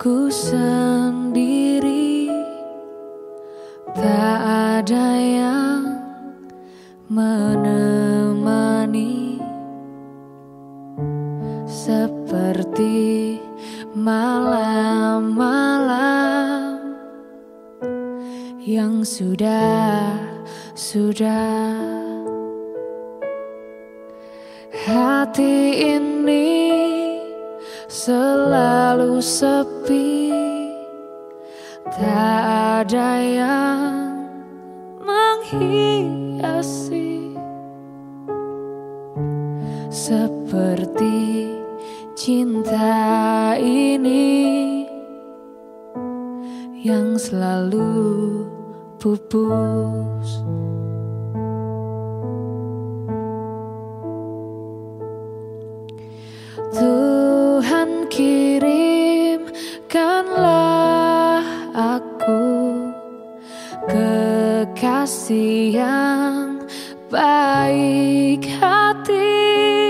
ku sendiri. Tak ada yang menemani. Seperti malam-malam Yang sudah, sudah. Hati ini selalu sepi tak ada yang menghiasi seperti cinta ini yang selalu pupus. Tuhan kekasih yang baik hati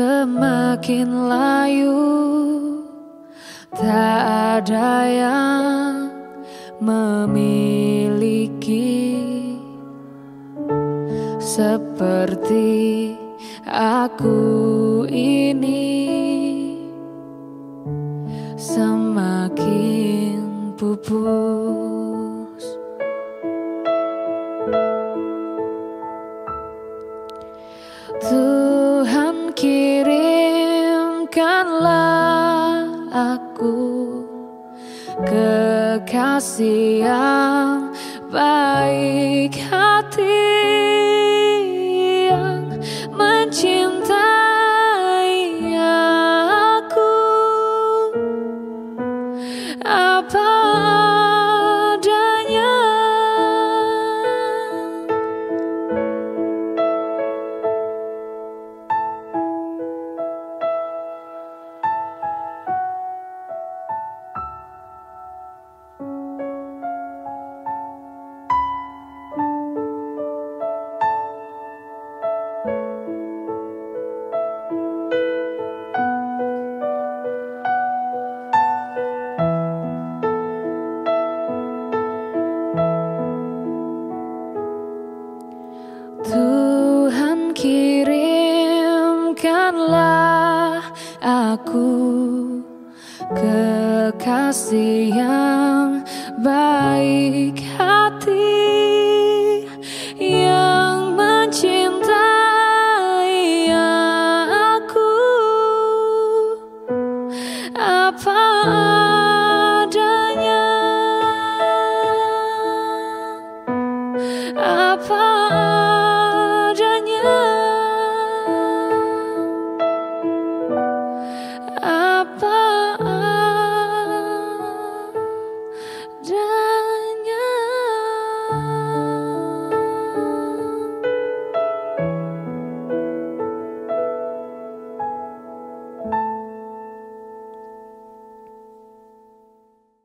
semakin layu. Tak ada yang memiliki seperti aku kirimkanlah aku kekasih yang baik hati Tuhan kirimkanlah aku kekasih yang baik hati you